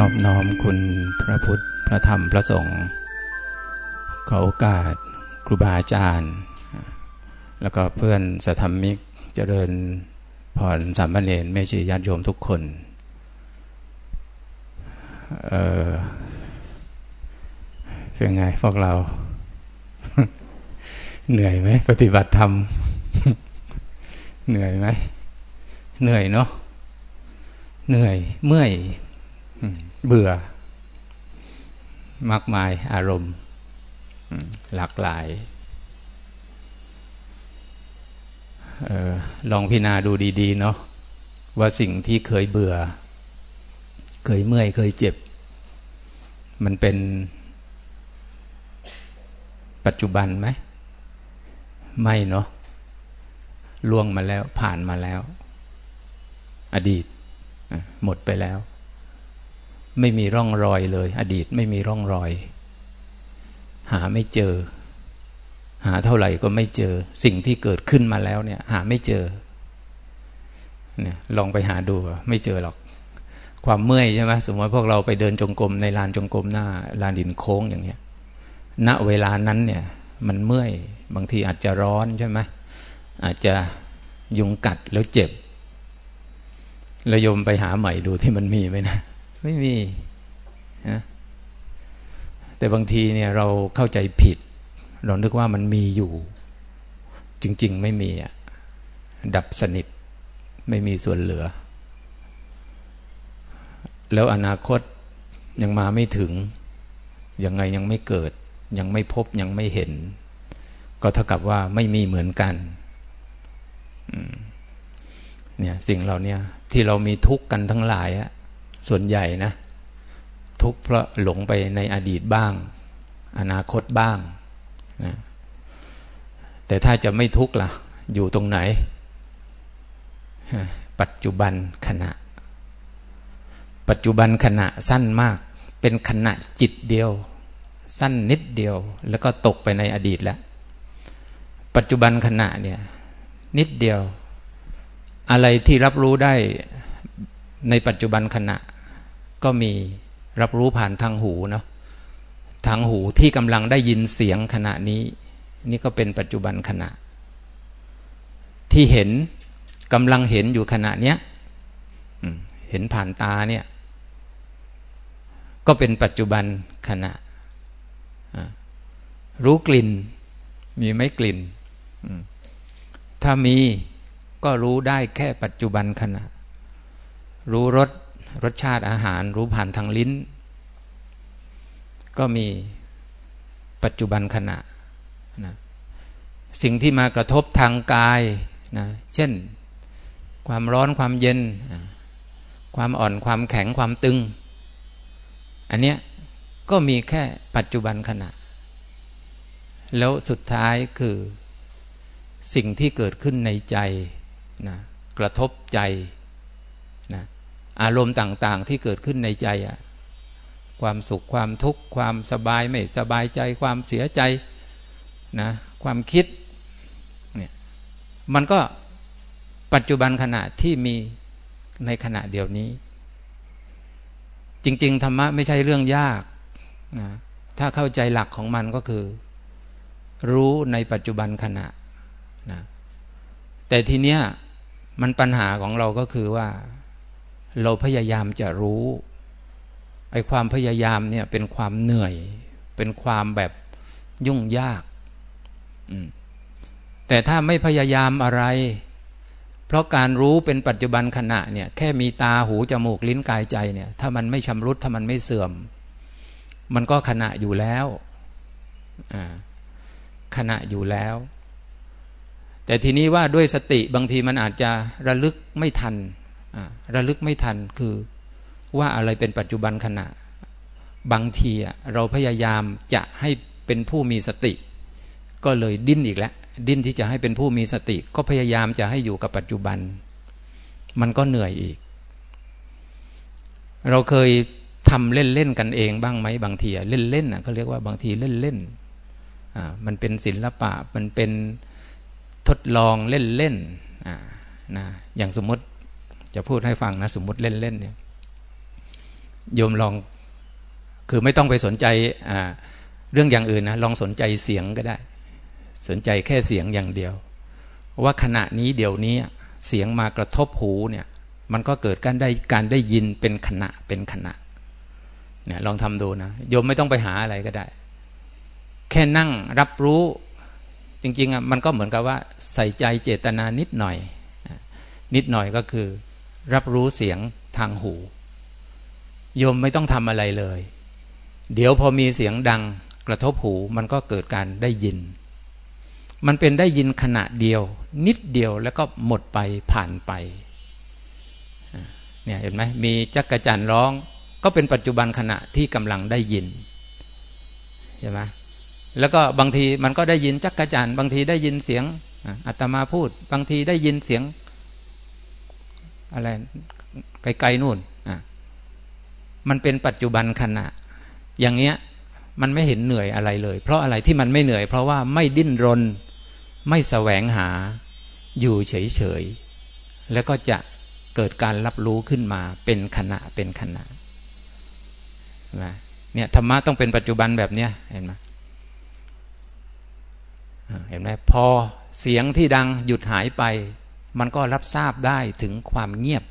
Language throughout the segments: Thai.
อนอบน้อมคุณพระพุทธ พระธรรม พระสงฆ์ ขอโอกาสครูบาอาจารย์ แล้วก็เพื่อนสัธรรมิกเจริญพรสามเณรเมชีญาติโยมทุกคน เออเป็นไงพวกเรา เหนื่อยไหมปฏิบัติธรรม เหนื่อยไหม เหนื่อยเนาะ เหนื่อย เมื่อย เบื่อ มากมายอารมณ์ หลากหลายออลองพิจารณาดูดี ๆ เนาะว่าสิ่งที่เคยเบื่อ เคยเมื่อยเคยเจ็บ มันเป็นปัจจุบันไหม ไม่เนาะล่วงมาแล้วผ่านมาแล้ว อดีตหมดไปแล้ว ไม่มีร่องรอยเลย อดีตไม่มีร่องรอย หาไม่เจอ หาเท่าไหร่ก็ไม่เจอ สิ่งที่เกิดขึ้นมาแล้วเนี่ย หาไม่เจอเนี่ยลองไปหาดูไม่เจอหรอก ความเมื่อยใช่ไหมสมมติพวกเราไปเดินจงกรมในลานจงกรมหน้าลานดินโค้งอย่างเงี้ยณเวลานั้นเนี่ย มันเมื่อยบางทีอาจจะร้อนใช่ไหมอาจจะยุงกัดแล้วเจ็บเราโยมไปหาใหม่ดูที่มันมีไหมนะ ไม่มีนะแต่บางทีเนี่ยเราเข้าใจผิด เรานึกว่ามันมีอยู่ จริง ๆ ไม่มีอะดับสนิท ไม่มีส่วนเหลือ แล้วอนาคตยังมาไม่ถึง ยังไงยังไม่เกิด ยังไม่พบยังไม่เห็น ก็เท่ากับว่าไม่มีเหมือนกันเนี่ยสิ่งเหล่านี้ที่เรามีทุกข์กันทั้งหลายอะ ส่วนใหญ่นะ ทุกเพราะหลงไปในอดีตบ้าง อนาคตบ้างนะแต่ถ้าจะไม่ทุกข์ล่ะ อยู่ตรงไหน ปัจจุบันขณะ ปัจจุบันขณะสั้นมาก เป็นขณะจิตเดียว สั้นนิดเดียว แล้วก็ตกไปในอดีตแล้ว ปัจจุบันขณะเนี่ย นิดเดียว อะไรที่รับรู้ได้ในปัจจุบันขณะ ก็มีรับรู้ผ่านทางหูเนาะทางหูที่กำลังได้ยินเสียงขณะนี้ นี่ก็เป็นปัจจุบันขณะ ที่เห็นกำลังเห็นอยู่ขณะเนี้ยเห็นผ่านตาเนี่ยก็เป็นปัจจุบันขณะ รู้กลิ่น มีไหมกลิ่น ถ้ามีก็รู้ได้แค่ปัจจุบันขณะ รู้รส รสชาติอาหารรู้ผ่านทางลิ้น ก็มีปัจจุบันขณะนะสิ่งที่มากระทบทางกายนะเช่น ความร้อนความเย็น ความอ่อนความแข็งความตึง อันเนี้ยก็มีแค่ปัจจุบันขณะ แล้วสุดท้ายคือสิ่งที่เกิดขึ้นในใจนะกระทบใจ อารมณ์ต่างๆ ที่เกิดขึ้นในใจอะความสุขความทุกข์ความสบายไม่สบายใจความเสียใจนะความคิดเนี่ยมันก็ปัจจุบันขณะที่มีในขณะเดียวนี้ จริง ๆ ธรรมะไม่ใช่เรื่องยากนะถ้าเข้าใจหลักของมันก็คือ รู้ในปัจจุบันขณะนะแต่ทีเนี้ยมันปัญหาของเราก็คือว่า เราพยายามจะรู้ไอ้ความพยายามเนี่ยเป็นความเหนื่อย เป็นความแบบยุ่งยากแต่ถ้าไม่พยายามอะไร เพราะการรู้เป็นปัจจุบันขณะเนี่ยแค่มีตาหูจมูกลิ้นกายใจเนี่ย ถ้ามันไม่ชำรุดถ้ามันไม่เสื่อม มันก็ขณะอยู่แล้วขณะอยู่แล้ว แต่ทีนี้ว่าด้วยสติบางทีมันอาจจะระลึกไม่ทัน ระลึกไม่ทันคือว่าอะไรเป็นปัจจุบันขณะ บางทีเราพยายามจะให้เป็นผู้มีสติ ก็เลยดิ้นอีกแล้ว ดิ้นที่จะให้เป็นผู้มีสติ ก็พยายามจะให้อยู่กับปัจจุบัน มันก็เหนื่อยอีก เราเคยทำเล่นๆกันเองบ้างไหมบางทีเล่นๆเขาเรียกว่าบางทีเล่นๆอ่ามันเป็นศิลปะมันเป็นทดลองเล่นเล่นนะอย่างสมมติ จะพูดให้ฟังนะ สมมติเล่นเล่นเนี่ยโยมลองคือไม่ต้องไปสนใจเรื่องอย่างอื่นนะลองสนใจเสียงก็ได้ สนใจแค่เสียงอย่างเดียว ว่าขณะนี้เดี๋ยวนี้เสียงมากระทบหูเนี่ย มันก็เกิดการได้การได้ยินเป็นขณะเป็นขณะเนี่ยลองทำดูนะโยมไม่ต้องไปหาอะไรก็ได้ แค่นั่งรับรู้จริงๆอะมันก็เหมือนกับว่าใส่ใจเจตนานิดหน่อย นิดหน่อยก็คือ รับรู้เสียงทางหูโยมไม่ต้องทำอะไรเลย เดี๋ยวพอมีเสียงดังกระทบหูมันก็เกิดการได้ยิน มันเป็นได้ยินขณะเดียว นิดเดียวแล้วก็หมดไปผ่านไปเนี่ยเห็นไหมมีจักระจันร้อง ก็เป็นปัจจุบันขณะที่กำลังได้ยินใช่ไหมแล้วก็บางทีมันก็ได้ยินจักกะจันบางทีได้ยินเสียงอัตมาพูด บางทีได้ยินเสียง อะไรไกลๆนู่นอะมันเป็นปัจจุบันขณะ อย่างเงี้ยมันไม่เห็นเหนื่อยอะไรเลย เพราะอะไรที่มันไม่เหนื่อย เพราะว่าไม่ดิ้นรน ไม่แสวงหา อยู่เฉยๆแล้วก็จะเกิดการรับรู้ขึ้นมาเป็นขณะเป็นขณะเนี่ยธรรมะต้องเป็นปัจจุบันแบบเนี้ยเห็นไหมเห็นไหมพอเสียงที่ดังหยุดหายไป มันก็รับทราบได้ถึงความเงียบ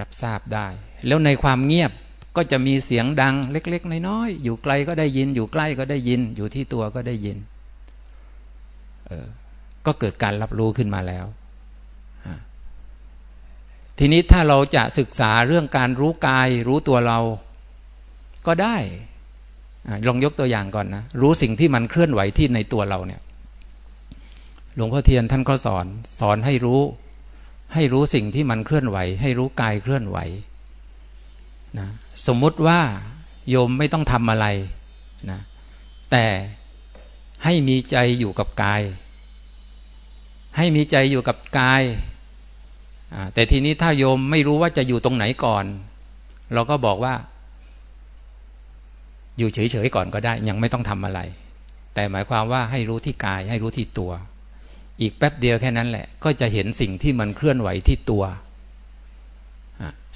รับทราบได้ แล้วในความเงียบก็จะมีเสียงดังเล็ก ๆ น้อยๆอยู่ไกลก็ได้ยิน อยู่ใกล้ก็ได้ยิน อยู่ที่ตัวก็ได้ยินเออก็เกิดการรับรู้ขึ้นมาแล้ว ทีนี้ถ้าเราจะศึกษาเรื่องการรู้กาย รู้ตัวเราก็ได้ลองยกตัวอย่างก่อนนะ รู้สิ่งที่มันเคลื่อนไหวที่ในตัวเราเนี่ย หลวงพ่อเทียนท่านก็สอนสอนให้รู้ ให้รู้สิ่งที่มันเคลื่อนไหว ให้รู้กายเคลื่อนไหวนะสมมุติว่าโยมไม่ต้องทำอะไรนะแต่ให้มีใจอยู่กับกาย ให้มีใจอยู่กับกาย แต่ทีนี้ถ้าโยมไม่รู้ว่าจะอยู่ตรงไหนก่อน เราก็บอกว่า อยู่เฉยๆก่อนก็ได้ ยังไม่ต้องทำอะไร แต่หมายความว่าให้รู้ที่กาย ให้รู้ที่ตัว อีกแป๊บเดียวแค่นั้นแหละ ก็จะเห็นสิ่งที่มันเคลื่อนไหวที่ตัว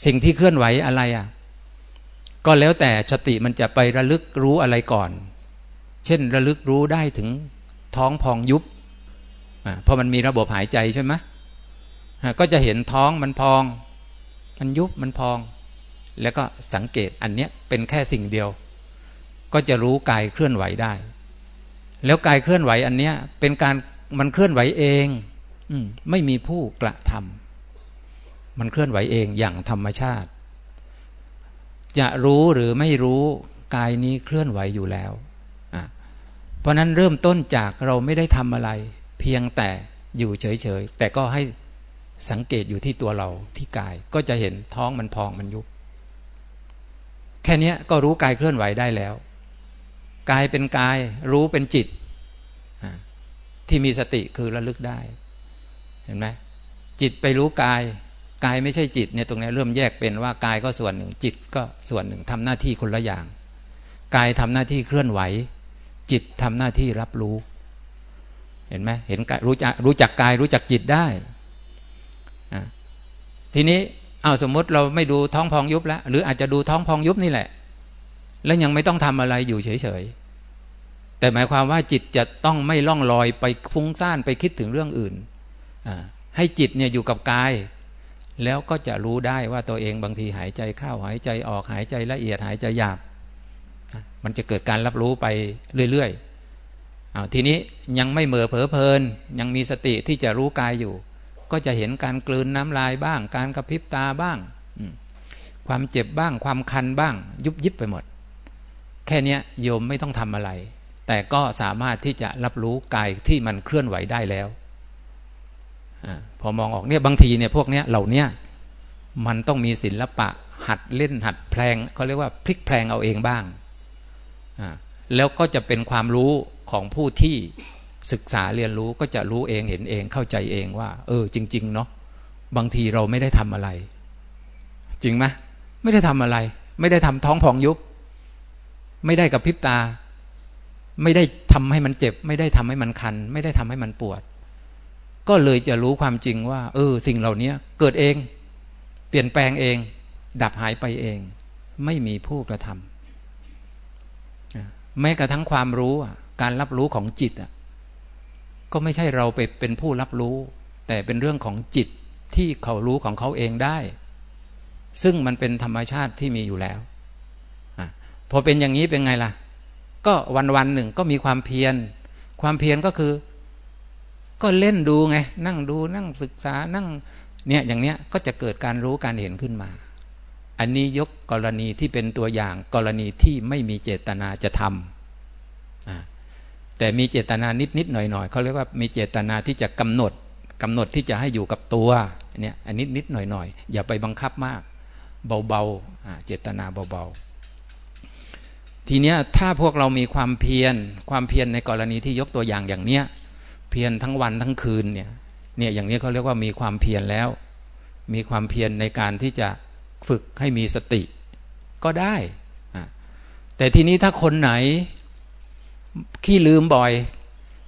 สิ่งที่เคลื่อนไหวอะไรอะก็แล้วแต่สติมันจะไประลึกรู้อะไรก่อน เช่นระลึกรู้ได้ถึงท้องพองยุบเพราะมันมีระบบหายใจใช่ไหมก็จะเห็นท้องมันพอง มันยุบมันพอง แล้วก็สังเกตอันเนี้ยเป็นแค่สิ่งเดียว ก็จะรู้กายเคลื่อนไหวได้ แล้วกายเคลื่อนไหวอันเนี้ยเป็นการ มันเคลื่อนไหวเองอไม่มีผู้กระทำมันเคลื่อนไหวเองอย่างธรรมชาติ จะรู้หรือไม่รู้กายนี้เคลื่อนไหวอยู่แล้ว เพราะนั้นเริ่มต้นจากเราไม่ได้ทำอะไร เพียงแต่อยู่เฉยๆ แต่ก็ให้สังเกตอยู่ที่ตัวเราที่กายก็จะเห็นท้องมันพองมันยุบแค่นี้ก็รู้กายเคลื่อนไหวได้แล้ว กายเป็นกาย รู้เป็นจิต ที่มีสติคือระลึกได้ เห็นไหมจิตไปรู้กาย กายไม่ใช่จิตเนี่ยตรงนี้เริ่มแยกเป็นว่ากายก็ส่วนหนึ่ง จิตก็ส่วนหนึ่งทำหน้าที่คนละอย่าง กายทำหน้าที่เคลื่อนไหว จิตทำหน้าที่รับรู้ เห็นไหมเห็นรู้จักรู้จักกายรู้จักจิตได้ทีนี้เอาสมมติเราไม่ดูท้องพองยุบแล้วหรืออาจจะดูท้องพองยุบนี่แหละ แล้วยังไม่ต้องทำอะไรอยู่เฉยๆ แต่หมายความว่าจิตจะต้องไม่ล่องลอยไปฟุ้งซ่านไปคิดถึงเรื่องอื่น ให้จิตเนี่ยอยู่กับกาย แล้วก็จะรู้ได้ว่าตัวเองบางทีหายใจเข้าหายใจออกหายใจละเอียดหายใจหยาบมันจะเกิดการรับรู้ไปเรื่อยๆอาทีนี้ยังไม่เหม่อเผลอเพลิน ยังมีสติที่จะรู้กายอยู่ ก็จะเห็นการกลืนน้ำลายบ้าง การกระพริบตาบ้าง ความเจ็บบ้าง ความคันบ้าง ยุบยิบไปหมด แค่นี้โยมไม่ต้องทำอะไร แต่ก็สามารถที่จะรับรู้กายที่มันเคลื่อนไหวได้แล้วอพอมองออกเนี่ยบางทีเนี่ยพวกเนี้ยเหล่านี้ยมันต้องมีศิละปะหัดเล่นหัดแพลงเขาเรียกว่าพลิกแพลงเอาเองบ้าง แล้วก็จะเป็นความรู้ของผู้ที่ศึกษาเรียนรู้ก็จะรู้เองเห็นเองเข้าใจเองว่า เออ จริง ๆ เนาะบางทีเราไม่ได้ทำอะไร จริงไหมไม่ได้ทำอะไร ไม่ได้ทำท้องพองยุบ ไม่ได้กับพริบตา ไม่ได้ทำให้มันเจ็บ ไม่ได้ทำให้มันคัน ไม่ได้ทำให้มันปวด ก็เลยจะรู้ความจริงว่า เออ สิ่งเหล่านี้เกิดเอง เปลี่ยนแปลงเอง ดับหายไปเอง ไม่มีผู้กระทำแม้กระทั่งความรู้การรับรู้ของจิตก็ไม่ใช่เราไปเป็นผู้รับรู้ แต่เป็นเรื่องของจิตที่เขารู้ของเขาเองได้ ซึ่งมันเป็นธรรมชาติที่มีอยู่แล้วอพอเป็นอย่างนี้เป็นไงล่ะ ก็วันวันหนึ่งก็มีความเพียร ความเพียรก็คือ ก็เล่นดูไง นั่งดูนั่งศึกษานั่งเนี่ยอย่างเนี้ยก็จะเกิดการรู้การเห็นขึ้นมา อันนี้ยกกรณีที่เป็นตัวอย่างกรณีที่ไม่มีเจตนาจะทำแต่มีเจตนานิดนิดหน่อยหน่อยเขาเรียกว่ามีเจตนาที่จะกำหนดกำหนดที่จะให้อยู่กับตัวเนี่ยอันนิดนิดหน่อยหน่อยอย่าไปบังคับมาก เบาๆเจตนาเบาๆ ทีเนี้ยถ้าพวกเรามีความเพียรความเพียรในกรณีที่ยกตัวอย่างอย่างเนี้ยเพียรทั้งวันทั้งคืนเนี่ยเนี่ยอย่างนี้เขาเรียกว่ามีความเพียรแล้ว มีความเพียรในการที่จะฝึกให้มีสติก็ได้แต่ทีนี้ถ้าคนไหนขี้ลืมบ่อย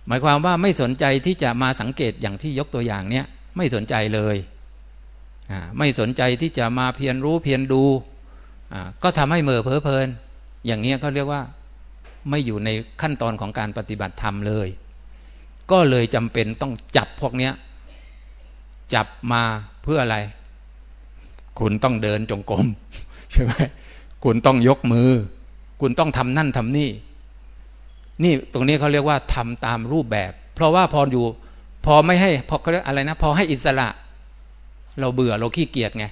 หมายความว่าไม่สนใจที่จะมาสังเกตอย่างที่ยกตัวอย่างเนี้ยไม่สนใจเลยไม่สนใจที่จะมาเพียรรู้เพียรดูก็ทำให้เมื่อเพอเพลิน อย่างนี้เขาเรียกว่าไม่อยู่ในขั้นตอนของการปฏิบัติธรรมเลย ก็เลยจำเป็นต้องจับพวกเนี้ยจับมาเพื่ออะไร คุณต้องเดินจงกรมใช่ไหมคุณต้องยกมือ คุณต้องทำนั่นทำนี่ นี่ตรงนี้เขาเรียกว่าทำตามรูปแบบ เพราะว่าพออยู่ พอไม่ให้พอเขาเรียกอะไรนะ พอให้อิสระ เราเบื่อเราขี้เกียจไง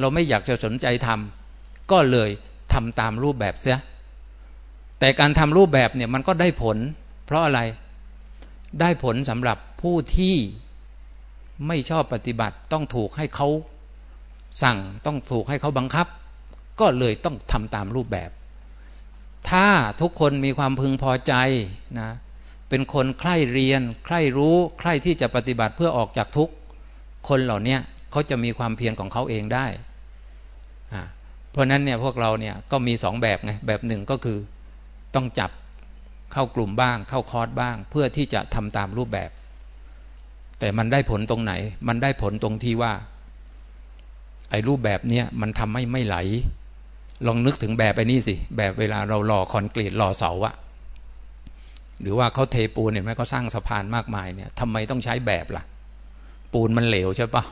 เราไม่อยากจะสนใจทำก็เลย ทำตามรูปแบบเสีย แต่การทำรูปแบบเนี่ยมันก็ได้ผล เพราะอะไร ได้ผลสำหรับผู้ที่ไม่ชอบปฏิบัติต้องถูกให้เขาสั่งต้องถูกให้เขาบังคับ ก็เลยต้องทำตามรูปแบบ ถ้าทุกคนมีความพึงพอใจนะเป็นคนใคร่เรียน ใคร่รู้ใคร่ที่จะปฏิบัติเพื่อออกจากทุกคนเหล่านี้เขาจะมีความเพียรของเขาเองได้ เพราะนั้นเนี่ยพวกเราเนี่ยก็มีสองแบบไงแบบหนึ่งก็คือต้องจับเข้ากลุ่มบ้าง เข้าคอร์สบ้าง เพื่อที่จะทำตามรูปแบบ แต่มันได้ผลตรงไหน มันได้ผลตรงที่ว่า ไอ้รูปแบบเนี้ยมันทำให้ไม่ไหล ลองนึกถึงแบบไปนี่สิ แบบเวลาเราหล่อคอนกรีตหล่อเสาอะหรือว่าเขาเทปูนเห็นไหมเขาสร้างสะพานมากมายเนี่ยทำไมต้องใช้แบบละ่ะ ปูนมันเหลวใช่ปะ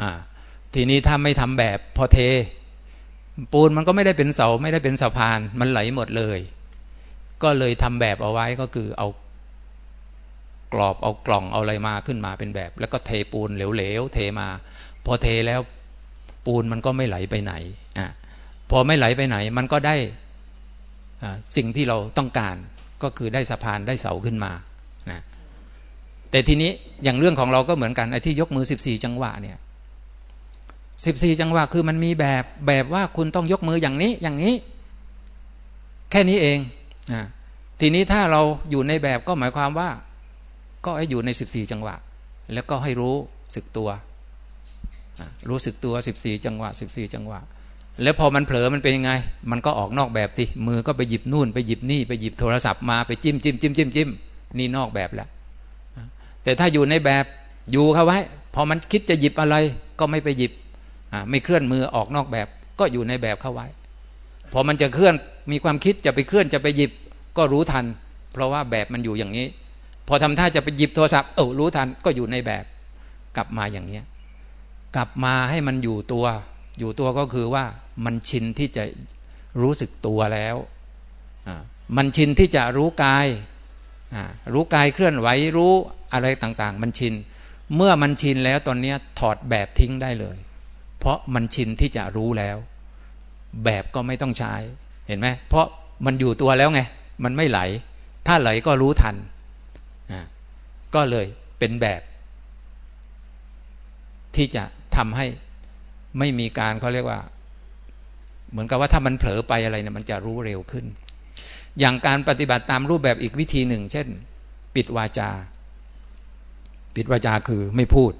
อ่า ทีนี้ถ้าไม่ทำแบบพอเท ปูนมันก็ไม่ได้เป็นเสาไม่ได้เป็นสะพาน มันไหลหมดเลย ก็เลยทำแบบเอาไว้ก็คือเอากรอบเอากล่องเอาอะไรมาขึ้นมาเป็นแบบ แล้วก็เทปูนเหลวๆเทมา พอเทแล้วปูนมันก็ไม่ไหลไปไหนอะพอไม่ไหลไปไหน มันก็ได้สิ่งที่เราต้องการก็คือได้สะพานได้เสาขึ้นมานะแต่ทีนี้อย่างเรื่องของเราก็เหมือนกันไอ้ที่ยกมือ 14 จังหวะเนี่ย 14จังหวะคือมันมีแบบแบบว่าคุณต้องยกมืออย่างนี้อย่างนี้ แค่นี้เองอทีนี้ถ้าเราอยู่ในแบบก็หมายความว่า ก็ให้อยู่ในสิบสี่จังหวะ แล้วก็ให้รู้สึกตัวรู้สึกตัวสิบสี่จังหวะสิบสี่จังหวะ แล้วพอมันเผลอมันเป็นยังไง มันก็ออกนอกแบบสิมือก็ไปหยิบนู่น ไปหยิบนี่ไปหยิบโทรศัพท์มาไปจิ้มจิ้มจิ้มจิ้มจิ้มนี่นอกแบบแล้วแต่ถ้าอยู่ในแบบอยู่เข้าไว้ พอมันคิดจะหยิบอะไรก็ไม่ไปหยิบ ไม่เคลื่อนมือออกนอกแบบ ก็อยู่ในแบบเข้าไว้ พอมันจะเคลื่อนมีความคิดจะไปเคลื่อนจะไปหยิบก็รู้ทัน เพราะว่าแบบมันอยู่อย่างนี้ พอทำท่าจะไปหยิบโทรศัพท์เออรู้ทันก็อยู่ในแบบ กลับมาอย่างเนี้ยกลับมาให้มันอยู่ตัว อยู่ตัวก็คือว่ามันชินที่จะรู้สึกตัวแล้วมันชินที่จะรู้กาย รู้กายเคลื่อนไหวรู้อะไรต่างๆ มันชิน เมื่อมันชินแล้วตอนนี้ถอดแบบทิ้งได้เลย เพราะมันชินที่จะรู้แล้ว แบบก็ไม่ต้องใช้เห็นไหมเพราะมันอยู่ตัวแล้วไง มันไม่ไหล ถ้าไหลก็รู้ทัน ก็เลยเป็นแบบ ที่จะทำให้ไม่มีการเขาเรียกว่า เหมือนกับว่าถ้ามันเผลอไปอะไรเนี่ยมันจะรู้เร็วขึ้น อย่างการปฏิบัติตามรูปแบบอีกวิธีหนึ่ง เช่น ปิดวาจา ปิดวาจาคือไม่พูด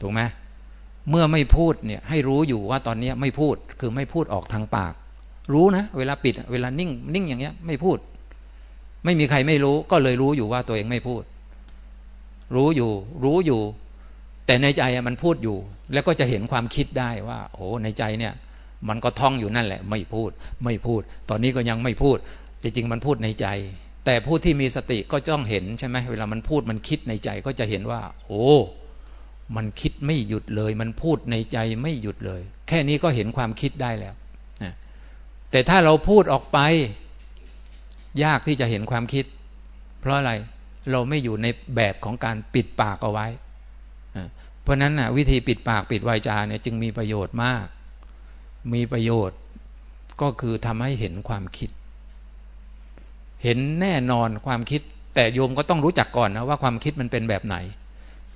ถูกไหม เมื่อไม่พูดเนี่ยให้รู้อยู่ว่าตอนนี้ไม่พูดคือไม่พูดออกทางปาก รู้นะ เวลาปิด เวลานิ่ง นิ่งอย่างเงี้ย ไม่พูด ไม่มีใครไม่รู้ ก็เลยรู้อยู่ว่าตัวเองไม่พูด รู้อยู่ รู้อยู่ แต่ในใจมันพูดอยู่ แล้วก็จะเห็นความคิดได้ว่าโอ้ในใจเนี่ย มันก็ท่องอยู่นั่นแหละ ไม่พูด ไม่พูด ตอนนี้ก็ยังไม่พูดจริงๆมันพูดในใจ แต่ผู้ที่มีสติก็จ้องเห็นใช่ไหมเวลามันพูดมันคิดในใจก็จะเห็นว่า โอ้ มันคิดไม่หยุดเลย มันพูดในใจไม่หยุดเลย แค่นี้ก็เห็นความคิดได้แล้วแต่ถ้าเราพูดออกไป ยากที่จะเห็นความคิด เพราะอะไรเราไม่อยู่ในแบบของการปิดปากเอาไว้ เพราะนั้นนะวิธีปิดปากปิดวาจาเนี่ยจึงมีประโยชน์มาก มีประโยชน์ก็คือทำให้เห็นความคิด เห็นแน่นอนความคิด แต่โยมก็ต้องรู้จักก่อนนะว่าความคิดมันเป็นแบบไหน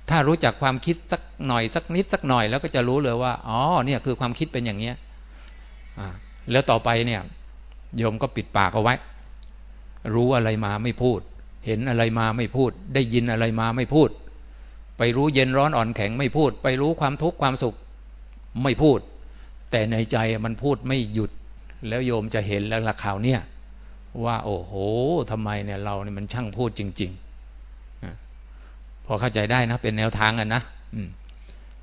ถ้ารู้จักความคิดสักหน่อยสักนิดสักหน่อยแล้วก็จะรู้เลยว่าอ๋อเนี่ยคือความคิดเป็นอย่างเนี้ยแล้วต่อไปเนี่ยโยมก็ปิดปากเอาไว้ รู้อะไรมาไม่พูด เห็นอะไรมาไม่พูด ได้ยินอะไรมาไม่พูด ไปรู้เย็นร้อนอ่อนแข็งไม่พูด ไปรู้ความทุกข์ความสุขไม่พูด แต่ในใจมันพูดไม่หยุด แล้วโยมจะเห็นแล้วละข่าวเนี่ยว่า โอ้โหทำไมเนี่ยเราเนี่ยมันช่างพูดจริง ๆ พอเข้าใจได้นะ เป็นแนวทางกันนะ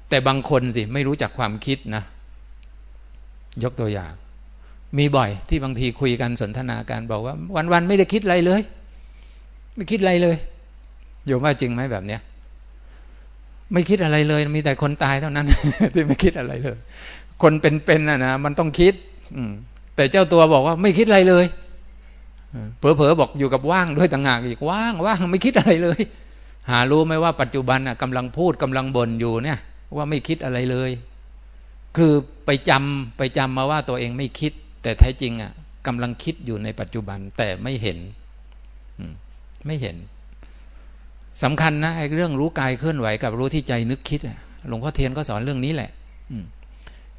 แต่บางคนสิไม่รู้จักความคิดนะ ยกตัวอย่าง มีบ่อยที่บางทีคุยกันสนทนาการบอกว่า วันๆไม่ได้คิดอะไรเลย ไม่คิดอะไรเลยโยมว่าจริงไหมแบบเนี้ยไม่คิดอะไรเลย มีแต่คนตายเท่านั้นที่ไม่คิดอะไรเลย คนเป็นๆน่ะนะมันต้องคิด อืแต่เจ้าตัวบอกว่าไม่คิดอะไรเลยเผลอๆบอกอยู่กับว่างด้วยต่างหากอีกว่างว่างไม่คิดอะไรเลย หารู้ไหมว่าปัจจุบันน่ะกำลังพูดกำลังบ่นอยู่เนี่ย ว่าไม่คิดอะไรเลย คือไปจำไปจำมาว่าตัวเองไม่คิด แต่แท้จริงอะกำลังคิดอยู่ในปัจจุบันแต่ไม่เห็นไม่เห็นสำคัญนะไอ้เรื่องรู้กายเคลื่อนไหวกับรู้ที่ใจนึกคิดหลวงพ่อเทียนก็สอนเรื่องนี้แหละ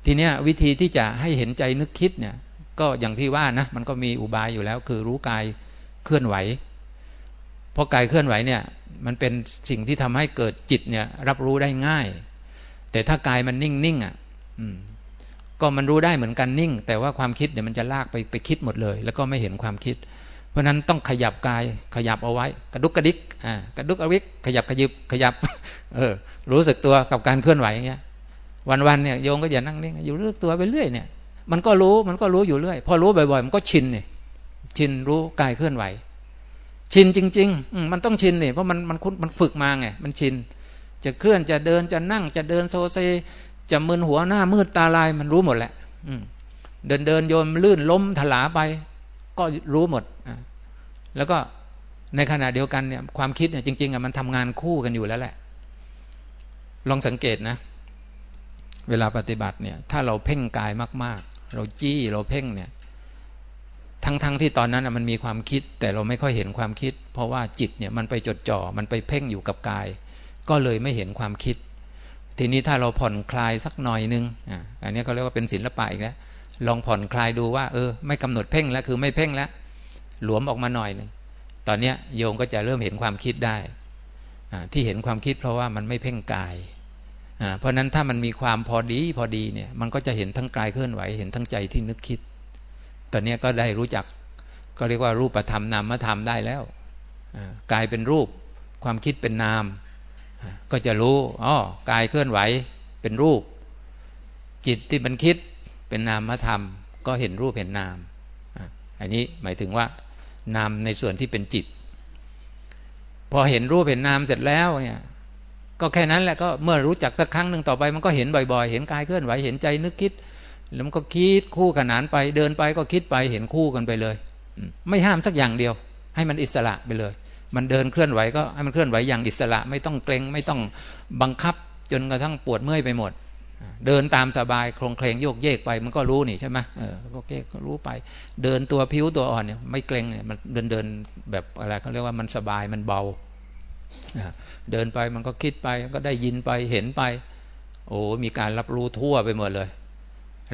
ทีเนี้ยวิธีที่จะให้เห็นใจนึกคิดเนี่ย ก็อย่างที่ว่านะมันก็มีอุบายอยู่แล้ว คือรู้กายเคลื่อนไหวเพราะกายเคลื่อนไหวเนี่ย มันเป็นสิ่งที่ทำให้เกิดจิตเนี่ย รับรู้ได้ง่าย แต่ถ้ากายมันนิ่งนิ่งอะก็มันรู้ได้เหมือนกันนิ่ง แต่ว่าความคิดเนี่ยมันจะลากไปไปคิดหมดเลย แล้วก็ไม่เห็นความคิด เพราะนั้นต้องขยับกายขยับเอาไว้ กระดุกกระดิกอ่ากระดุกกระวิกขยับขยิบขยับ เออ รู้สึกตัวกับการเคลื่อนไหวอย่างเงี้ย วันๆเนี่ยโยงก็อย่านั่งนิ่งอยู่รู้ตัวไปเรื่อยเนี่ยมันก็รู้มันก็รู้อยู่เรื่อย พอรู้บ่อยๆ มันก็ชินเนี่ยชินรู้กายเคลื่อนไหว ชินจริงๆมันต้องชินเนี่ยเพราะมันมันมันฝึกมาไงมันชิน จะเคลื่อนจะเดินจะนั่งจะเดินโซเซจะมึนหัวหน้ามืดตาลายมันรู้หมดแหละเดินเดินโยนลื่นล้มถลาไป ก็รู้หมดแล้วก็ในขณะเดียวกันเนี่ยความคิดเนี่ยจริงๆอะมันทำงานคู่กันอยู่แล้วแหละ ลองสังเกตนะ เวลาปฏิบัติเนี่ย ถ้าเราเพ่งกายมาก ๆ เราจี้เราเพ่งเนี่ย ทั้งๆทที่ตอนนั้นมันมีความคิด แต่เราไม่ค่อยเห็นความคิด เพราะว่าจิตเนี่ยมันไปจดจ่อมันไปเพ่งอยู่กับกาย ก็เลยไม่เห็นความคิด ทีนี้ถ้าเราผ่อนคลายสักหน่อยนึงอ่าอันนี้เขาเรียกว่าเป็นศิลปะอีกแล้วลองผ่อนคลายดูว่า เออ ไม่กำหนดเพ่งแล้วคือไม่เพ่งแล้วหลวมออกมาหน่อยหนึ่งตอนเนี้ยโยมก็จะเริ่มเห็นความคิดได้ที่เห็นความคิดเพราะว่ามันไม่เพ่งกายเพราะนั้นถ้ามันมีความพอดีพอดีเนี่ยมันก็จะเห็นทั้งกายเคลื่อนไหวเห็นทั้งใจที่นึกคิด ตอนนี้ก็ได้รู้จัก ก็เรียกว่ารูปธรรมนามธรรมได้แล้วกายเป็นรูป ความคิดเป็นนาม ก็จะรู้อ๋อกายเคลื่อนไหวเป็นรูป จิตที่มันคิดเป็นนามธรรม ก็เห็นรูปเห็นนามอันนี้หมายถึงว่านามในส่วนที่เป็นจิต พอเห็นรูปเห็นนามเสร็จแล้วเนี่ยก็แค่นั้นแหละก็เมื่อรู้จักสักครั้งหนึ่งต่อไปมันก็เห็นบ่อยๆ เห็นกายเคลื่อนไหวเห็นใจนึกคิด แล้วมันก็คิดคู่ขนานไปเดินไปก็คิดไปเห็นคู่กันไปเลย ไม่ห้ามสักอย่างเดียว ให้มันอิสระไปเลย มันเดินเคลื่อนไหวก็ให้มันเคลื่อนไหวอย่างอิสระ ไม่ต้องเกรงไม่ต้องบังคับจนกระทั่งปวดเมื่อยไปหมด เดินตามสบายโครงเคลงโยกเยกไปมันก็รู้นี่ใช่ไหมเออก็เกก็รู้ไป เดินตัวพิ้วตัวอ่อนเนี่ยไม่เกรงเนี่ยมันเดินเดินแบบอะไรเขาเรียกว่ามันสบายมันเบาเดินไปมันก็คิดไปก็ได้ยินไปเห็นไป โอ้มีการรับรู้ทั่วไปหมดเลย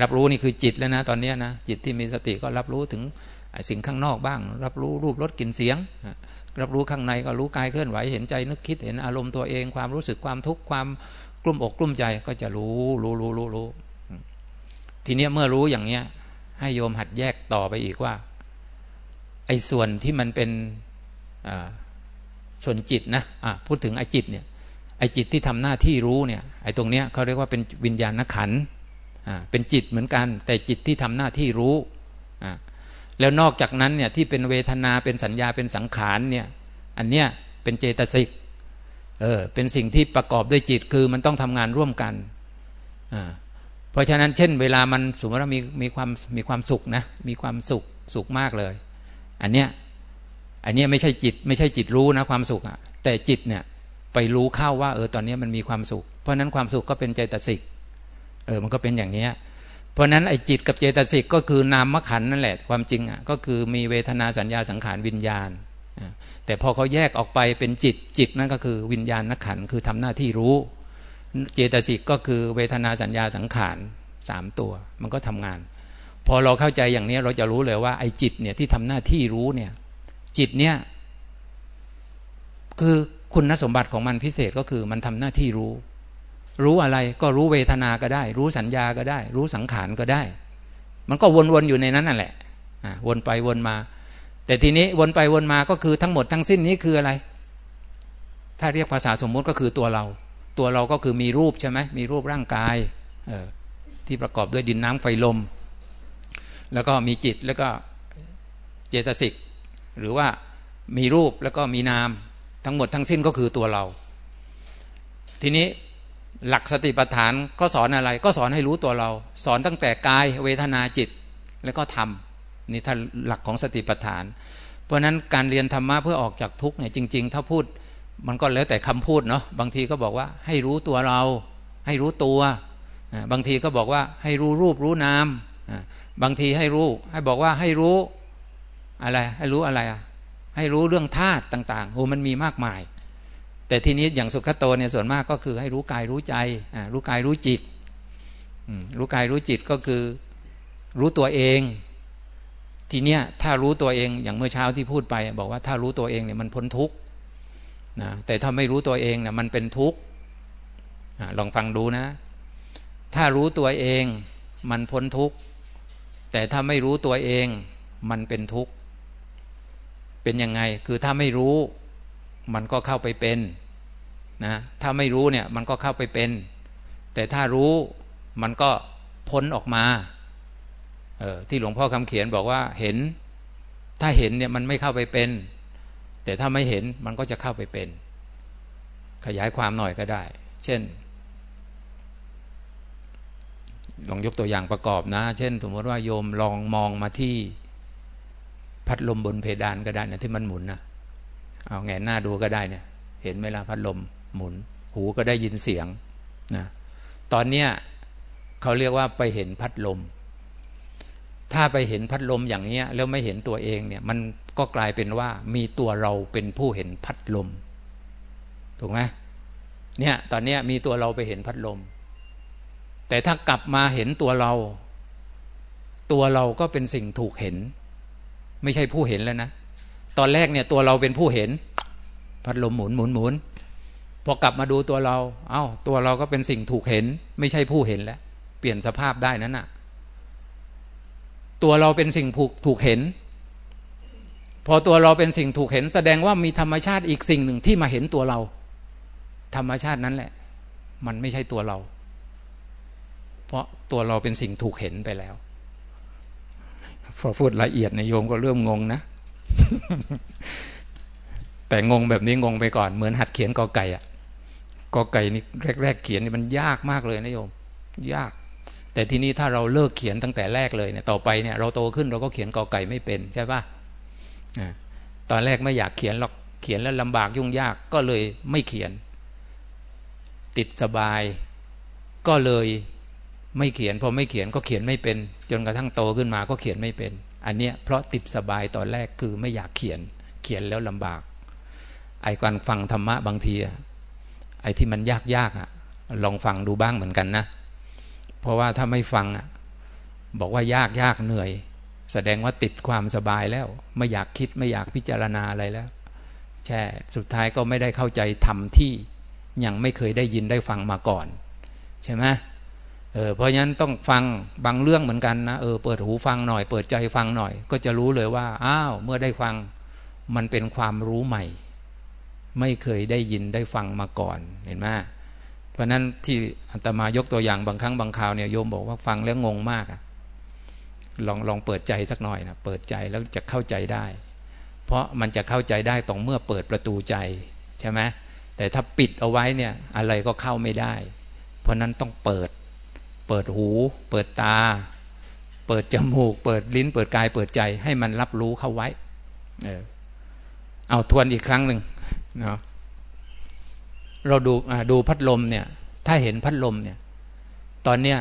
รับรู้นี่คือจิตแล้วนะ ตอนนี้นะจิตที่มีสติก็รับรู้ถึงสิ่งข้างนอกบ้าง รับรู้รูปรสกลิ่นเสียง รับรู้ข้างในก็รู้กายเคลื่อนไหวเห็นใจนึกคิดเห็นอารมณ์ตัวเองความรู้สึกความทุกข์ความกลุ่มอกกลุ่มใจก็จะรู้รู้รู้รู้รู้ทีนี้เมื่อรู้อย่างเนี้ย ให้โยมหัดแยกต่อไปอีกว่า ไอ้ส่วนที่มันเป็นส่วนจิตนะะพูดถึงไอ้จิตเนี่ยไอ้จิตที่ทำหน้าที่รู้เนี่ยไอ้ตรงเนี้ยเขาเรียกว่าเป็นวิญญาณขันอ่า เป็นจิตเหมือนกัน แต่จิตที่ทำหน้าที่รู้ แล้วนอกจากนั้นเนี่ยที่เป็นเวทนาเป็นสัญญาเป็นสังขารเนี่ยอันเนี้ยเป็นเจตสิกเออเป็นสิ่งที่ประกอบด้วยจิตคือมันต้องทำงานร่วมกันอ่าเพราะฉะนั้นเช่น เวลามันสมมติว่ามีมีความมีความสุขนะมีความสุขสุขมากเลย อันเนี้ยอันเนี้ยไม่ใช่จิต ไม่ใช่จิตรู้นะความสุขอะแต่จิตเนี่ยไปรู้เข้าว่าเออตอนนี้มันมีความสุข เพราะนั้นความสุขก็เป็นเจตสิก เออมันก็เป็นอย่างเนี้ยเพราะนั้นไอ้จิตกับเจตสิกก็คือนามขันนั่นแหละ ความจริงอะก็คือมีเวทนาสัญญาสังขารวิญญาณ แต่พอเขาแยกออกไปเป็นจิตจิตนั่นก็คือวิญญาณนักขันคือทำหน้าที่รู้ เจตสิกก็คือเวทนาสัญญาสังขารสามตัว มันก็ทำงาน พอเราเข้าใจอย่างนี้เราจะรู้เลยว่าไอ้จิตเนี่ยที่ทำหน้าที่รู้เนี่ยจิตเนี่ยคือคุณสมบัติของมันพิเศษก็คือมันทำหน้าที่รู้ รู้อะไรก็รู้เวทนาก็ได้ รู้สัญญาก็ได้ รู้สังขารก็ได้ มันก็วนๆอยู่ในนั้นนั่นแหละวนไปวนมา แต่ทีนี้วนไปวนมาก็คือทั้งหมดทั้งสิ้นนี้คืออะไร ถ้าเรียกภาษาสมมุติก็คือตัวเรา ตัวเราก็คือมีรูปใช่ไหมมีรูปร่างกายออที่ประกอบด้วยดินน้ำไฟลม แล้วก็มีจิตแล้วก็เจตสิกหรือว่ามีรูปแล้วก็มีนาม ทั้งหมดทั้งสิ้นก็คือตัวเรา ทีนี้ หลักสติปัฏฐานก็สอนอะไร ก็สอนให้รู้ตัวเรา สอนตั้งแต่กายเวทนาจิตแล้วก็ธรรมนี่ถ้าหลักของสติปัฏฐาน เพราะนั้นการเรียนธรรมะเพื่อออกจากทุกข์เนี่ยจริง ๆ ถ้าพูดมันก็แล้วแต่คำพูดเนาะบางทีก็บอกว่าให้รู้ตัวเรา ให้รู้ตัว บางทีก็บอกว่าให้รู้รูปรู้นามบางทีให้รู้ ให้บอกว่าให้รู้อะไร ให้รู้อะไรอะให้รู้เรื่องธาตุต่าง ๆ โอ้มันมีมากมาย แต่ทีนี้อย่างสุขโตเนี่ยส่วนมากก็คือให้รู้กายรู้ใจรู้กายรู้จิตรู้กายรู้จิตก็คือรู้ตัวเอง ทีเนี้ยถ้ารู้ตัวเองอย่างเมื่อเช้าที่พูดไป บอกว่าถ้ารู้ตัวเองเนี่ยมันพ้นทุกข์นะแต่ถ้าไม่รู้ตัวเองเนี่ยมันเป็นทุกข์ลองฟังดูนะ ถ้ารู้ตัวเองมันพ้นทุกข์แต่ถ้าไม่รู้ตัวเองมันเป็นทุกข์เป็นยังไงคือถ้าไม่รู้มันก็เข้าไปเป็น นะถ้าไม่รู้เนี่ยมันก็เข้าไปเป็น แต่ถ้ารู้มันก็พ้นออกมาเออที่หลวงพ่อคำเขียนบอกว่าเห็น ถ้าเห็นเนี่ยมันไม่เข้าไปเป็น แต่ถ้าไม่เห็นมันก็จะเข้าไปเป็น ขยายความหน่อยก็ได้ เช่นลองยกตัวอย่างประกอบนะ เช่น สมมติว่าโยมลองมองมาที่พัดลมบนเพดานก็ได้นะที่มันหมุนนะเอาแงหน้าดูก็ได้เนี่ย เห็นไหมล่ะพัดลม หมุน หูก็ได้ยินเสียงนะตอนเนี้ยเขาเรียกว่าไปเห็นพัดลม ถ้าไปเห็นพัดลมอย่างเนี้ยแล้วไม่เห็นตัวเองเนี่ย มันก็กลายเป็นว่ามีตัวเราเป็นผู้เห็นพัดลม ถูกไหมเนี่ยตอนเนี้ยมีตัวเราไปเห็นพัดลม แต่ถ้ากลับมาเห็นตัวเรา ตัวเราก็เป็นสิ่งถูกเห็น ไม่ใช่ผู้เห็นแล้วนะตอนแรกเนี่ยตัวเราเป็นผู้เห็น พัดลมหมุนหมุนหมุน พอกลับมาดูตัวเรา เอา้า ตัวเราก็เป็นสิ่งถูกเห็น ไม่ใช่ผู้เห็นแล้ว เปลี่ยนสภาพได้นั่นน่ะ ตัวเราเป็นสิ่งถูกถูกเห็น พอตัวเราเป็นสิ่งถูกเห็น แสดงว่ามีธรรมชาติอีกสิ่งหนึ่งที่มาเห็นตัวเรา ธรรมชาตินั้นแหละ มันไม่ใช่ตัวเรา เพราะตัวเราเป็นสิ่งถูกเห็นไปแล้ว พอพูดละเอียดในโยมก็เริ่มงงนะแต่งงแบบนี้งงไปก่อนเหมือนหัดเขียนกอไก่อะ กอไก่นี่แรก ๆ เขียนนี่มันยากมากเลยนะโยม ยาก แต่ทีนี้ถ้าเราเลิกเขียนตั้งแต่แรกเลยเนี่ยต่อไปเนี่ยเราโตขึ้นเราก็เขียนกอไก่ไม่เป็นใช่ปะตอนแรกไม่อยากเขียนหรอกเขียนแล้วลำบากยุ่งยากก็เลยไม่เขียน ติดสบาย ก็เลยไม่เขียนพอไม่เขียนก็เขียนไม่เป็น จนกระทั่งโตขึ้นมาก็เขียนไม่เป็น อันเนี้ยเพราะติดสบายตอนแรกคือไม่อยากเขียน เขียนแล้วลำบาก ไอ้การฟังธรรมะบางที ไอ้ที่มันยากยากอะลองฟังดูบ้างเหมือนกันนะ เพราะว่าถ้าไม่ฟังอะบอกว่ายากยากเหนื่อย แสดงว่าติดความสบายแล้ว ไม่อยากคิดไม่อยากพิจารณาอะไรแล้วแช่สุดท้ายก็ไม่ได้เข้าใจธรรมที่ยังไม่เคยได้ยินได้ฟังมาก่อน ใช่ไหมเออเพราะฉะนั้นต้องฟังบางเรื่องเหมือนกันนะเออเปิดหูฟังหน่อย เปิดใจฟังหน่อย ก็จะรู้เลยว่าอ้าวเมื่อได้ฟังมันเป็นความรู้ใหม่ ไม่เคยได้ยินได้ฟังมาก่อนเห็นไหมเพราะนั้นที่อัตมายกตัวอย่างบางครั้งบางคราวเนี่ยโยมบอกว่าฟังแล้วงงมากอะลองลองเปิดใจสักหน่อยนะเปิดใจแล้วจะเข้าใจได้ เพราะมันจะเข้าใจได้ตรงเมื่อเปิดประตูใจใช่ไหมแต่ถ้าปิดเอาไว้เนี่ยอะไรก็เข้าไม่ได้ เพราะนั้นต้องเปิด เปิดหู เปิดตา เปิดจมูก เปิดลิ้น เปิดกาย เปิดใจให้มันรับรู้เข้าไว้ เออเอาทวนอีกครั้งหนึ่ง นะเราดูดูพัดลมเนี่ย ถ้าเห็นพัดลมเนี่ย ตอนเนี้ย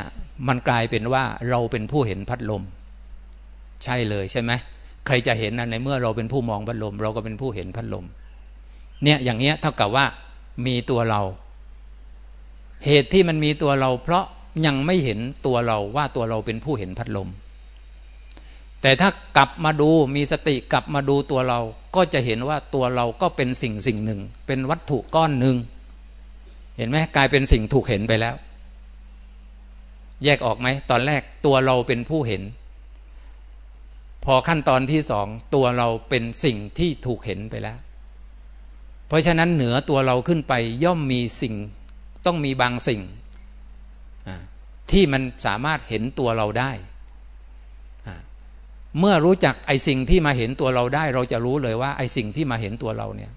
มันกลายเป็นว่าเราเป็นผู้เห็นพัดลม ใช่เลยใช่ไหมใครจะเห็นนะในเมื่อเราเป็นผู้มองพัดลม เราก็เป็นผู้เห็นพัดลม เนี่ยอย่างเงี้ยเท่ากับว่ามีตัวเรา เหตุที่มันมีตัวเรา เพราะยังไม่เห็นตัวเราว่าตัวเราเป็นผู้เห็นพัดลม แต่ถ้ากลับมาดูมีสติกลับมาดูตัวเรา ก็จะเห็นว่าตัวเราก็เป็นสิ่งสิ่งหนึ่ง เป็นวัตถุก้อนหนึ่ง เห็นไหมกลายเป็นสิ่งถูกเห็นไปแล้ว แยกออกไหมตอนแรกตัวเราเป็นผู้เห็น พอขั้นตอนที่สองตัวเราเป็นสิ่งที่ถูกเห็นไปแล้ว เพราะฉะนั้นเหนือตัวเราขึ้นไปย่อมมีสิ่ง ต้องมีบางสิ่งที่มันสามารถเห็นตัวเราได้ เมื่อรู้จักไอสิ่งที่มาเห็นตัวเราได้ เราจะรู้เลยว่าไอสิ่งที่มาเห็นตัวเราเนี่ย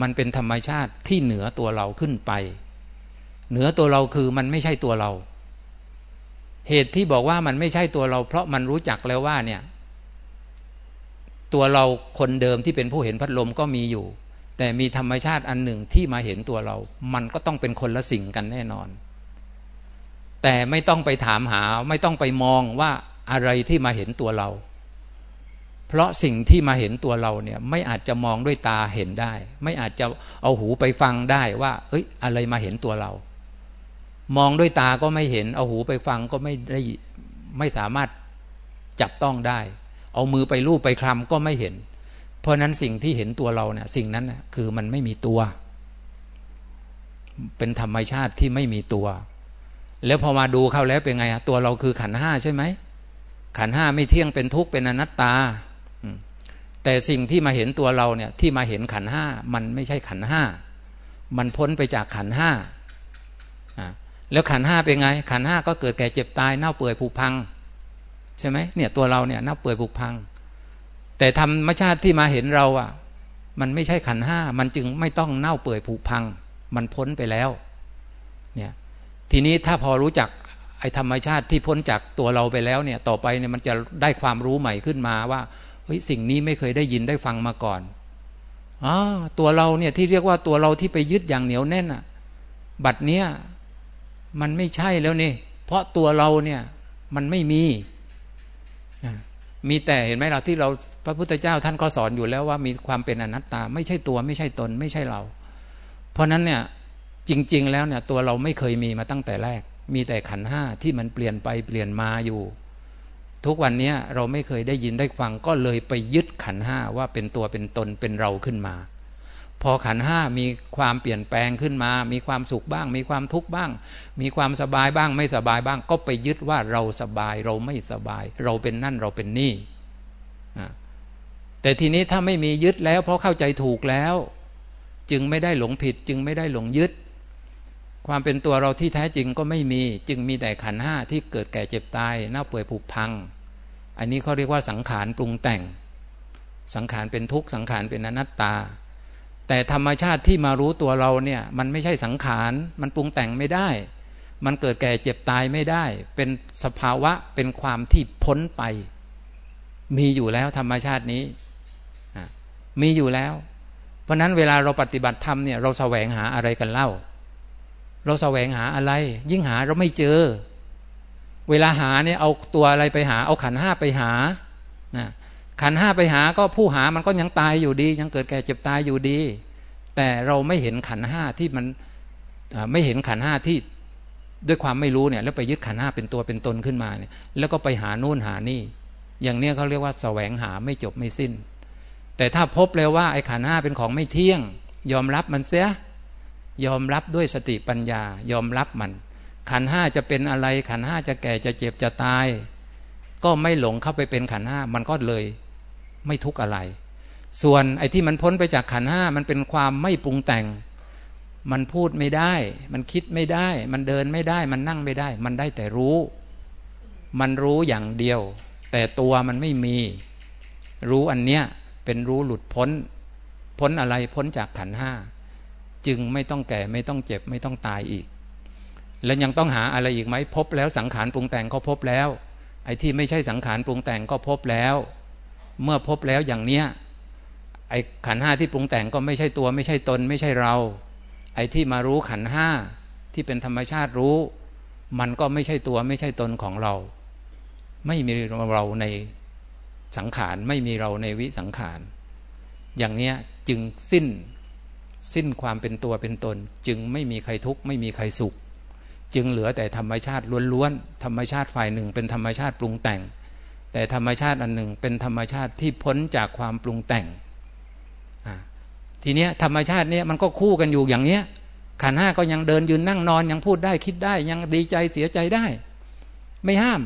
มันเป็นธรรมชาติที่เหนือตัวเราขึ้นไป เหนือตัวเราคือมันไม่ใช่ตัวเรา เหตุที่บอกว่ามันไม่ใช่ตัวเรา เพราะมันรู้จักแล้วว่าเนี่ย ตัวเราคนเดิมที่เป็นผู้เห็นพัดลมก็มีอยู่ แต่มีธรรมชาติอันหนึ่งที่มาเห็นตัวเรา มันก็ต้องเป็นคนละสิ่งกันแน่นอน แต่ไม่ต้องไปถามหา ไม่ต้องไปมองว่าอะไรที่มาเห็นตัวเรา เพราะสิ่งที่มาเห็นตัวเราเนี่ยไม่อาจจะมองด้วยตาเห็นได้ ไม่อาจจะเอาหูไปฟังได้ว่า เอ้ย อะไรมาเห็นตัวเรา มองด้วยตาก็ไม่เห็น เอาหูไปฟังก็ไม่ได้ไม่สามารถจับต้องได้ เอามือไปลูบไปคลำก็ไม่เห็น เพราะนั้นสิ่งที่เห็นตัวเราเนี่ยสิ่งนั้นนะคือมันไม่มีตัว เป็นธรรมชาติที่ไม่มีตัว แล้วพอมาดูเข้าแล้วเป็นไงตัวเราคือขันห้าใช่ไหมขันห้าไม่เที่ยงเป็นทุกข์เป็นอนัตตา แต่สิ่งที่มาเห็นตัวเราเนี่ยที่มาเห็นขันห้ามันไม่ใช่ขันห้ามันพ้นไปจากขันห้าแล้วขันห้าเป็นไง ขันห้าก็เกิดแก่เจ็บตายเน่าเปื่อยผุพัง ใช่ไหมเนี่ยตัวเราเนี่ยเน่าเปื่อยผุพัง แต่ธรรมชาติที่มาเห็นเราอะ มันไม่ใช่ขันห้ามันจึงไม่ต้องเน่าเปื่อยผุพัง มันพ้นไปแล้วเนี่ยทีนี้ถ้าพอรู้จักไอ้ธรรมชาติที่พ้นจากตัวเราไปแล้วเนี่ยต่อไปเนี่ยมันจะได้ความรู้ใหม่ขึ้นมาว่า ฮ้ยสิ่งนี้ไม่เคยได้ยินได้ฟังมาก่อนอ๋อตัวเราเนี่ยที่เรียกว่าตัวเราที่ไปยึดอย่างเหนียวแน่นอะบัดเนี้ยมันไม่ใช่แล้วนี่ เพราะตัวเราเนี่ยมันไม่มี มีแต่เห็นไหมเราที่เราพระพุทธเจ้าท่านก็สอนอยู่แล้วว่ามีความเป็นอนัตตา ไม่ใช่ตัวไม่ใช่ตน ไม่ใช่เรา เพราะนั้นเนี่ยจริง ๆ แล้วเนี่ยตัวเราไม่เคยมีมาตั้งแต่แรก มีแต่ขันห้าที่มันเปลี่ยนไปเปลี่ยนมาอยู่ ทุกวันนี้เราไม่เคยได้ยินได้ฟังก็เลยไปยึดขันห้าว่าเป็นตัวเป็นตนเป็นเราขึ้นมา พอขันห้ามีความเปลี่ยนแปลงขึ้นมา มีความสุขบ้าง มีความทุกข์บ้าง มีความสบายบ้าง ไม่สบายบ้าง ก็ไปยึดว่าเราสบายเราไม่สบาย เราเป็นนั่นเราเป็นนี่แต่ทีนี้ถ้าไม่มียึดแล้ว เพราะเข้าใจถูกแล้ว จึงไม่ได้หลงผิด จึงไม่ได้หลงยึด ความเป็นตัวเราที่แท้จริงก็ไม่มี จึงมีแต่ขันห้าที่เกิดแก่เจ็บตายเน่าเปื่อยผุพัง อันนี้เขาเรียกว่าสังขารปรุงแต่ง สังขารเป็นทุกข์สังขารเป็นอนัตตา แต่ธรรมชาติที่มารู้ตัวเราเนี่ยมันไม่ใช่สังขารมันปรุงแต่งไม่ได้ มันเกิดแก่เจ็บตายไม่ได้ เป็นสภาวะเป็นความที่พ้นไป มีอยู่แล้วธรรมชาตินี้มีอยู่แล้ว เพราะนั้นเวลาเราปฏิบัติธรรมเนี่ยเราแสวงหาอะไรกันเล่า เราแสวงหาอะไร ยิ่งหาเราไม่เจอ เวลาหาเนี่ยเอาตัวอะไรไปหา เอาขันห้าไปหานะขันห้าไปหาก็ผู้หามันก็ยังตายอยู่ดี ยังเกิดแก่เจ็บตายอยู่ดี แต่เราไม่เห็นขันห้าที่มันไม่เห็นขันห้าที่ด้วยความไม่รู้เนี่ยแล้วไปยึดขันห้าเป็นตัวเป็นตนขึ้นมาเนี่ยแล้วก็ไปหานู่นหานี่ อย่างเนี้ยเขาเรียกว่าแสวงหาไม่จบไม่สิ้น แต่ถ้าพบแล้วว่าไอ้ขันห้าเป็นของไม่เที่ยง ยอมรับมันเสีย ยอมรับด้วยสติปัญญา ยอมรับมัน ขันห้าจะเป็นอะไร ขันห้าจะแก่จะเจ็บจะตาย ก็ไม่หลงเข้าไปเป็นขันห้ามันก็เลยไม่ทุกข์อะไร ส่วนไอ้ที่มันพ้นไปจากขันห้ามันเป็นความไม่ปรุงแต่ง มันพูดไม่ได้ มันคิดไม่ได้ มันเดินไม่ได้ มันนั่งไม่ได้ มันได้แต่รู้ มันรู้อย่างเดียว แต่ตัวมันไม่มี รู้อันเนี้ยเป็นรู้หลุดพ้น พ้นอะไรพ้นจากขันห้า จึงไม่ต้องแก่ไม่ต้องเจ็บไม่ต้องตายอีก แล้วยังต้องหาอะไรอีกไหมพบแล้วสังขารปรุงแต่งก็พบแล้ว ไอ้ที่ไม่ใช่สังขารปรุงแต่งก็พบแล้ว เมื่อพบแล้วอย่างเนี้ยไอ้ขันห้าที่ปรุงแต่งก็ไม่ใช่ตัวไม่ใช่ตนไม่ใช่เรา ไอ้ที่มารู้ขันห้าที่เป็นธรรมชาติรู้ มันก็ไม่ใช่ตัวไม่ใช่ตนของเรา ไม่มีเราในสังขารไม่มีเราในวิสังขาร อย่างเนี้ยจึงสิ้น สิ้นความเป็นตัวเป็นตน จึงไม่มีใครทุกข์ไม่มีใครสุข จึงเหลือแต่ธรรมชาติล้วนๆธรรมชาติฝ่ายหนึ่งเป็นธรรมชาติปรุงแต่ง แต่ธรรมชาติอันหนึ่งเป็นธรรมชาติที่พ้นจากความปรุงแต่งทีเนี้ยธรรมชาติเนี้ยมันก็คู่กันอยู่อย่างเนี้ยขันห้าก็ยังเดินยืนนั่งนอนยังพูดได้คิดได้ ยังดีใจเสียใจได้ ไม่ห้าม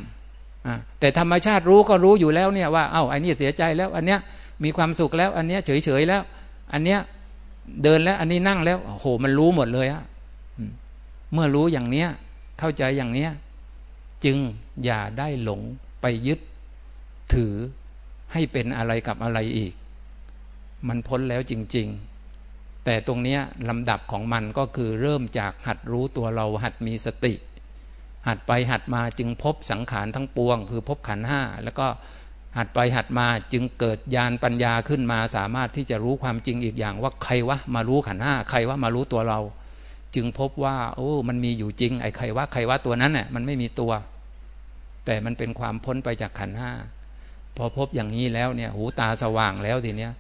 แต่ธรรมชาติรู้ก็รู้อยู่แล้วเนี่ยว่าเอ้าอันนี้เสียใจแล้ว อันเนี้ยมีความสุขแล้ว อันเนี้ยเฉยเฉยแล้ว อันเนี้ย เดินแล้ว อันนี้นั่งแล้วโอ้โห มันรู้หมดเลยอะเมื่อรู้อย่างเนี้ย เข้าใจอย่างเนี้ย จึงอย่าได้หลงไปยึด ถือให้เป็นอะไรกับอะไรอีก มันพ้นแล้วจริง ๆ แต่ตรงเนี้ยลำดับของมันก็คือเริ่มจากหัดรู้ตัวเราหัดมีสติ หัดไปหัดมาจึงพบสังขารทั้งปวง คือพบขันห้าแล้วก็ หัดไปหัดมาจึงเกิดญาณปัญญาขึ้นมา สามารถที่จะรู้ความจริงอีกอย่าง ว่าใครวะมารู้ขันห้าใครวะมารู้ตัวเรา จึงพบว่า โอ้ มันมีอยู่จริง ไอ้ใครวะใครวะตัวนั้นเนี่ยมันไม่มีตัว แต่มันเป็นความพ้นไปจากขันห้าพอพบอย่างนี้แล้วเนี่ย หูตาสว่างแล้วทีเนี้ย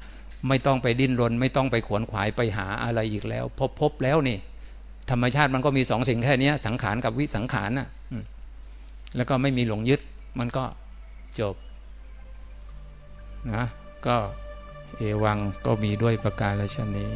ไม่ต้องไปดิ้นรน ไม่ต้องไปขวนขวายไปหาอะไรอีกแล้ว พบพบแล้วนี่ ธรรมชาติมันก็มีสองสิ่งแค่นี้สังขารกับวิสังขารน่ะแล้วก็ไม่มีหลงยึด มันก็จบ นะก็เอวังก็มีด้วยประการละชนี้